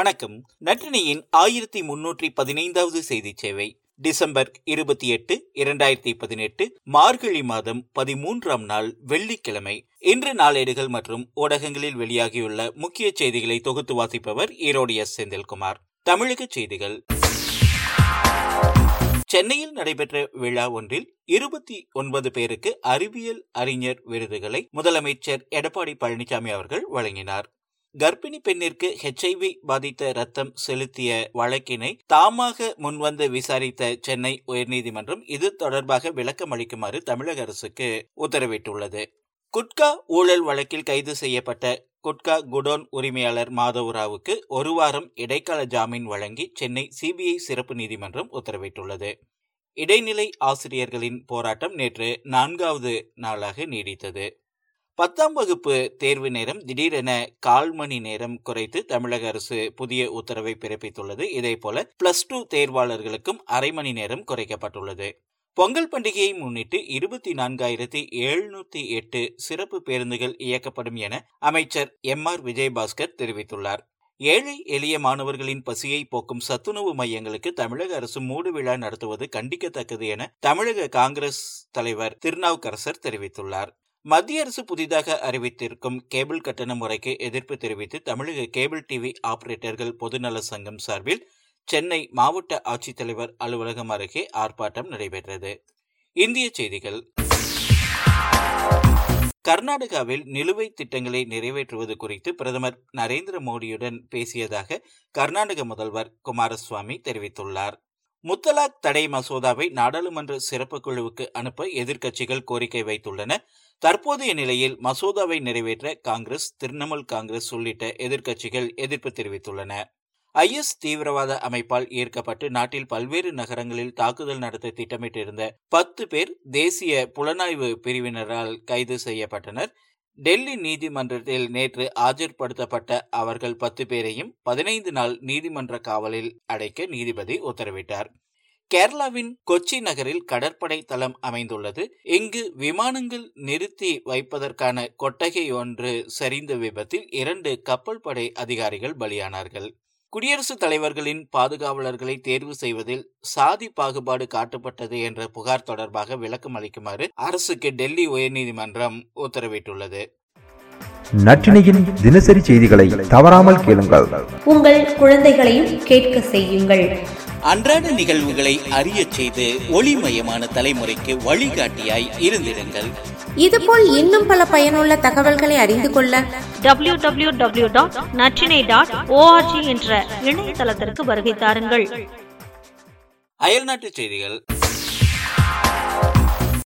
வணக்கம். நற்றினியின் ஆயிரத்தி முன்னூற்றி பதினைந்தாவது செய்தி சேவை. டிசம்பர் இருபத்தி எட்டு இரண்டாயிரத்தி பதினெட்டு மார்கழி மாதம் பதிமூன்றாம் நாள் வெள்ளிக்கிழமை. இன்று நாளேடுகள் மற்றும் ஊடகங்களில் வெளியாகியுள்ள முக்கிய செய்திகளை தொகுத்து வாசிப்பவர் ஈரோடு எஸ். செந்தில்குமார். தமிழக செய்திகள். சென்னையில் நடைபெற்ற விழா ஒன்றில் இருபத்தி ஒன்பது பேருக்கு அறிவியல் அறிஞர் விருதுகளை முதலமைச்சர் எடப்பாடி பழனிசாமி அவர்கள் வழங்கினார். கர்ப்பிணி பெண்ணிற்கு ஹெச்ஐவி பாதித்த ரத்தம் செலுத்திய வழக்கினை தாமாக முன்வந்து விசாரித்த சென்னை உயர்நீதிமன்றம் இது தொடர்பாக விளக்கம் அளிக்குமாறு தமிழக அரசுக்கு உத்தரவிட்டுள்ளது. குட்கா ஊழல் வழக்கில் கைது செய்யப்பட்ட குட்கா குடோன் உரிமையாளர் மாதவராவுக்கு ஒரு வாரம் இடைக்கால ஜாமீன் வழங்கி சென்னை சிபிஐ சிறப்பு நீதிமன்றம் உத்தரவிட்டுள்ளது. இடைநிலை ஆசிரியர்களின் போராட்டம் நேற்று நான்காவது நாளாக நீடித்தது. பத்தாம் வகுப்பு தேர்வு நேரம் திடீரென கால் மணி நேரம் குறைத்து தமிழக அரசு புதிய உத்தரவை பிறப்பித்துள்ளது. இதேபோல பிளஸ் டூ தேர்வாளர்களுக்கும் அரை மணி நேரம் குறைக்கப்பட்டுள்ளது. பொங்கல் பண்டிகையை முன்னிட்டு இருபத்தி நான்காயிரத்தி எழுநூத்தி எட்டு சிறப்பு பேருந்துகள் இயக்கப்படும் என அமைச்சர் எம் ஆர் விஜயபாஸ்கர் தெரிவித்துள்ளார். ஏழை எளிய மாணவர்களின் பசியை போக்கும் சத்துணவு மையங்களுக்கு தமிழக அரசு மூடு விழா நடத்துவது கண்டிக்கத்தக்கது என தமிழக காங்கிரஸ் தலைவர் திருநாவுக்கரசர் தெரிவித்துள்ளார். மத்திய அரசு புதிதாக அறிவித்திருக்கும் கேபிள் கட்டண முறைக்கு எதிர்ப்பு தெரிவித்து தமிழக கேபிள் டிவி ஆபரேட்டர்கள் பொதுநல சங்கம் சார்பில் சென்னை மாவட்ட ஆட்சித்தலைவர் அலுவலகம் அருகே ஆர்ப்பாட்டம் நடைபெற்றது. இந்திய செய்திகள். கர்நாடகாவில் நிலுவைத் திட்டங்களை நிறைவேற்றுவது குறித்து பிரதமர் நரேந்திர மோடியுடன் பேசியதாக கர்நாடக முதல்வர் குமாரசுவாமி தெரிவித்துள்ளார். முத்தலாக் தடை மசோதாவை நாடாளுமன்ற சிறப்பு குழுவுக்கு அனுப்ப எதிர்க்கட்சிகள் கோரிக்கை வைத்துள்ளன. தற்போதைய நிலையில் மசோதாவை நிறைவேற்ற காங்கிரஸ் திரிணாமுல் காங்கிரஸ் உள்ளிட்ட எதிர்க்கட்சிகள் எதிர்ப்பு தெரிவித்துள்ளன. ஐஎஸ் தீவிரவாத அமைப்பால் ஈர்க்கப்பட்டு நாட்டில் பல்வேறு நகரங்களில் தாக்குதல் நடத்த திட்டமிட்டிருந்த பத்து பேர் தேசிய புலனாய்வு பிரிவினரால் கைது செய்யப்பட்டனர். டெல்லி நீதிமன்றத்தில் நேற்று ஆஜர்படுத்தப்பட்ட அவர்கள் பத்து பேரையும் பதினைந்து நாள் நீதிமன்ற காவலில் அடைக்க நீதிபதி உத்தரவிட்டார். கேரளாவின் கொச்சி நகரில் கடற்படை தளம் அமைந்துள்ளது. இங்கு விமானங்கள் நிறுத்தி வைப்பதற்கான கொட்டகை ஒன்று சரிந்த விபத்தில் இரண்டு கப்பல் படை அதிகாரிகள் பலியானார்கள். குடியரசுத் தலைவர்களின் பாதுகாவலர்களை தேர்வு செய்வதில் சாதி பாகுபாடு காட்டப்பட்டது என்ற புகார் தொடர்பாக விளக்கம் அளிக்குமாறு அரசுக்கு டெல்லி உயர்நீதிமன்றம் உத்தரவிட்டுள்ளது. நற்றினையின் தினசரி செய்திகளை தவறாமல் கேளுங்கள். உங்கள் குழந்தைகளையும் கேட்க செய்யுங்கள். அன்றாட நிகழ்வுகளை அறிய செய்து ஒளிமயமான தலைமுறைக்கு வழிகாட்டியாய் இருந்திருங்கள் இதுபோல் இன்னும் பல பயனுள்ள தகவல்களை அறிந்து கொள்ள W W W dot Natrinai dot ORG என்ற இணையதளத்திற்கு வருகை தாருங்கள். அயல்நாட்டு செய்திகள்.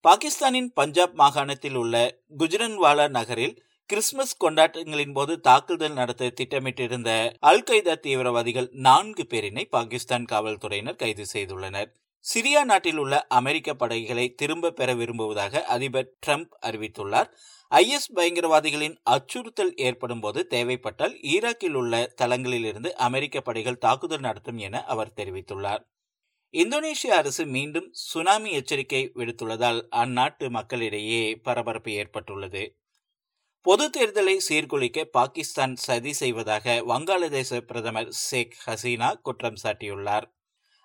பாகிஸ்தானின் பஞ்சாப் மாகாணத்தில் உள்ள குஜரன்வாலா நகரில் கிறிஸ்துமஸ் கொண்டாட்டங்களின் போது தாக்குதல் நடத்த திட்டமிட்டிருந்த அல் கைதா தீவிரவாதிகள் நான்கு பேரினை பாகிஸ்தான் காவல்துறையினர் கைது செய்துள்ளனர். சிரியா நாட்டில் உள்ள அமெரிக்க படைகளை திரும்ப பெற விரும்புவதாக அதிபர் டிரம்ப் அறிவித்துள்ளார். ஐஎஸ் பயங்கரவாதிகளின் அச்சுறுத்தல் ஏற்படும் போது தேவைப்பட்டால் ஈராக்கில் உள்ள தளங்களிலிருந்து அமெரிக்க படைகள் தாக்குதல் நடத்தும் என அவர் தெரிவித்துள்ளார். இந்தோனேஷிய அரசு மீண்டும் சுனாமி எச்சரிக்கை விடுத்துள்ளதால் அந்நாட்டு மக்களிடையே பரபரப்பு ஏற்பட்டுள்ளது. பொது தேர்தலை சீர்குலைக்க பாகிஸ்தான் சதி செய்வதாக வங்காளதேச பிரதமர் ஷேக் ஹசீனா குற்றம் சாட்டியுள்ளார்.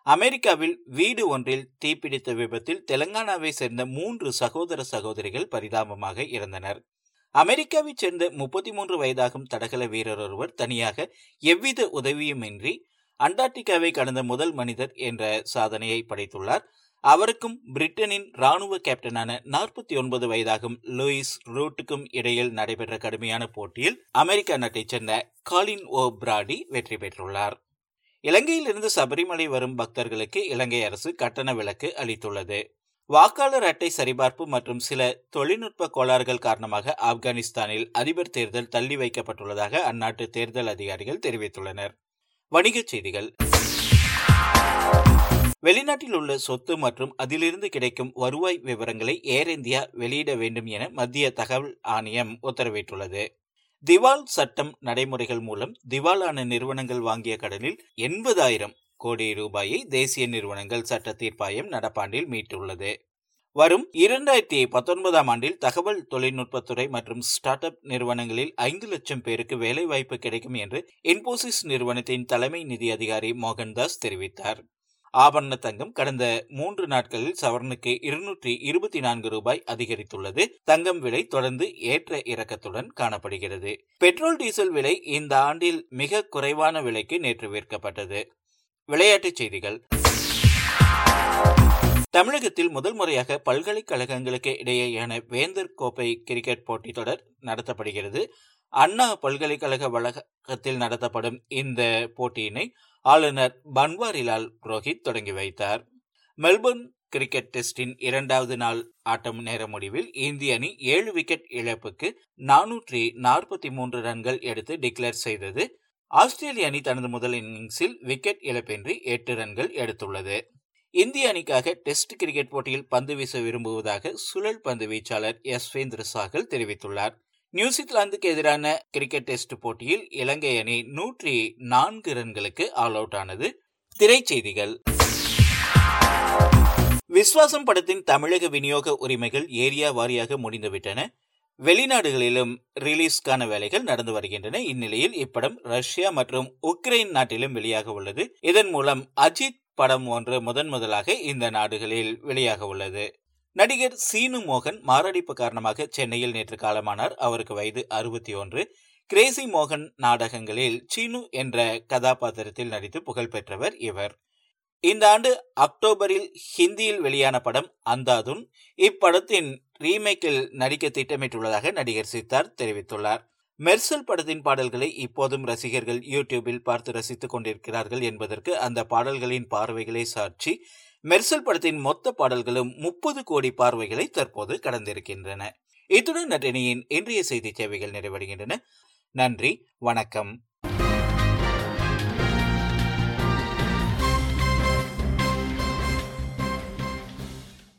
அமெரிக்காவில் வீடு ஒன்றில் தீப்பிடித்த விபத்தில் தெலங்கானாவை சேர்ந்த மூன்று சகோதர சகோதரிகள் பரிதாபமாக இறந்தனர். அமெரிக்காவைச் சேர்ந்த முப்பத்தி மூன்று வயதாகும் தடகள வீரர் ஒருவர் தனியாக எவ்வித உதவியுமின்றி அண்டார்டிகாவை கடந்த முதல் மனிதர் என்ற சாதனையை படைத்துள்ளார். அவருக்கும் பிரிட்டனின் ராணுவ கேப்டனான நாற்பத்தி ஒன்பது வயதாகும் லூயிஸ் ரூட்டுக்கும் இடையில் நடைபெற்ற கடுமையான போட்டியில் அமெரிக்க நாட்டைச் சேர்ந்த காலின் ஓ பிராடி வெற்றி பெற்றுள்ளார். இலங்கையிலிருந்து சபரிமலை வரும் பக்தர்களுக்கு இலங்கை அரசு கட்டண விலக்கு அளித்துள்ளது. வாக்காளர் அட்டை சரிபார்ப்பு மற்றும் சில தொழில்நுட்ப கோளாறுகள் காரணமாக ஆப்கானிஸ்தானில் அதிபர் தேர்தல் தள்ளி வைக்கப்பட்டுள்ளதாக அந்நாட்டு தேர்தல் அதிகாரிகள் தெரிவித்துள்ளனர். வணிகச் செய்திகள். வெளிநாட்டில் உள்ள சொத்து மற்றும் அதிலிருந்து கிடைக்கும் வருவாய் விவரங்களை ஏர் இந்தியா வெளியிட வேண்டும் என மத்திய தகவல் ஆணையம் உத்தரவிட்டுள்ளது. திவால் சட்டம் நடைமுறைகள் மூலம் திவாலான நிறுவனங்கள் வாங்கிய கடனில் எண்பதாயிரம் கோடி ரூபாயை தேசிய நிறுவனங்கள் சட்ட தீர்ப்பாயம் நடப்பாண்டில் மீட்டுள்ளது. வரும் இரண்டாயிரத்தி பத்தொன்பதாம் ஆண்டில் தகவல் தொழில்நுட்பத்துறை மற்றும் ஸ்டார்ட் அப் நிறுவனங்களில் ஐந்து லட்சம் பேருக்கு வேலைவாய்ப்பு கிடைக்கும் என்று இன்போசிஸ் நிறுவனத்தின் தலைமை நிதி அதிகாரி மோகன்தாஸ் தெரிவித்தார். ஆபரண தங்கம் கடந்த மூன்று நாட்களில் சவரனுக்கு இருநூற்றி இருபத்தி நான்கு ரூபாய் அதிகரித்துள்ளது. தங்கம் விலை தொடர்ந்து ஏற்ற இறக்கத்துடன் காணப்படுகிறது. பெட்ரோல் டீசல் விலை இந்த ஆண்டில் மிக குறைவான விலைக்கு நேற்று விற்கப்பட்டது. விளையாட்டுச் செய்திகள். தமிழகத்தில் முதல் முறையாக பல்கலைக்கழகங்களுக்கு இடையேயான வேந்தர் கோப்பை கிரிக்கெட் போட்டித் தொடர் நடத்தப்படுகிறது. அண்ணா பல்கலைக்கழக வளாகத்தில் நடத்தப்படும் இந்த போட்டியினை ஆளுநர் பன்வாரிலால் புரோஹித் தொடங்கி வைத்தார். மெல்பர்ன் கிரிக்கெட் டெஸ்டின் இரண்டாவது நாள் ஆட்டம் நேர முடிவில் இந்திய அணி ஏழு விக்கெட் இழப்புக்கு நானூற்றி நாற்பத்தி மூன்று ரன்கள் எடுத்து டிக்ளேர் செய்தது. ஆஸ்திரேலிய அணி தனது முதல் இன்னிங்ஸில் விக்கெட் இழப்பின்றி எட்டு ரன்கள் எடுத்துள்ளது. இந்திய அணிக்காக டெஸ்ட் கிரிக்கெட் போட்டியில் பந்து வீச விரும்புவதாக சுழல் பந்து வீச்சாளர் யஸ்வேந்திர சாகல் தெரிவித்துள்ளார். நியூசிலாந்துக்கு எதிரான கிரிக்கெட் டெஸ்ட் போட்டியில் இலங்கை அணி நூற்றி நான்கு ரன்களுக்கு ஆல் அவுட் ஆனது. திரைச்செய்திகள். விஸ்வாசம் படத்தின் தமிழக விநியோக உரிமைகள் ஏரியா வாரியாக முடிந்துவிட்டன. வெளிநாடுகளிலும் ரிலீஸ்க்கான வேலைகள் நடந்து வருகின்றன. இந்நிலையில் இப்படம் ரஷ்யா மற்றும் உக்ரைன் நாட்டிலும் வெளியாக உள்ளது. இதன் மூலம் அஜித் படம் ஒன்று முதன் முதலாக இந்த நாடுகளில் வெளியாக உள்ளது. நடிகர் சீனு மோகன் மாரடைப்பு காரணமாக சென்னையில் நேற்று காலமானார். அவருக்கு வயது அறுபத்தி ஒன்று. கிரேசி மோகன் நாடகங்களில் சீனு என்ற கதாபாத்திரத்தில் நடித்து புகழ் பெற்றவர் இவர். இந்த ஆண்டு அக்டோபரில் ஹிந்தியில் வெளியான படம் அந்தாதுன். இப்படத்தின் ரீமேக்கில் நடிக்க திட்டமிட்டுள்ளதாக நடிகர் சித்தார்த் தெரிவித்துள்ளார். மெர்சல் படத்தின் பாடல்களை இப்போதும் ரசிகர்கள் யூடியூபில் பார்த்து ரசித்துக் கொண்டிருக்கிறார்கள் என்பதற்கு அந்த பாடல்களின் பார்வைகளே சாட்சி. மெர்சல் படத்தின் மொத்த பாடல்களும் முப்பது கோடி பார்வைகளை தற்போது கடந்திருக்கின்றன. இத்துடன் நட்டினியின் இன்றைய செய்தி சேவைகள் நிறைவடைகின்றன. நன்றி வணக்கம்.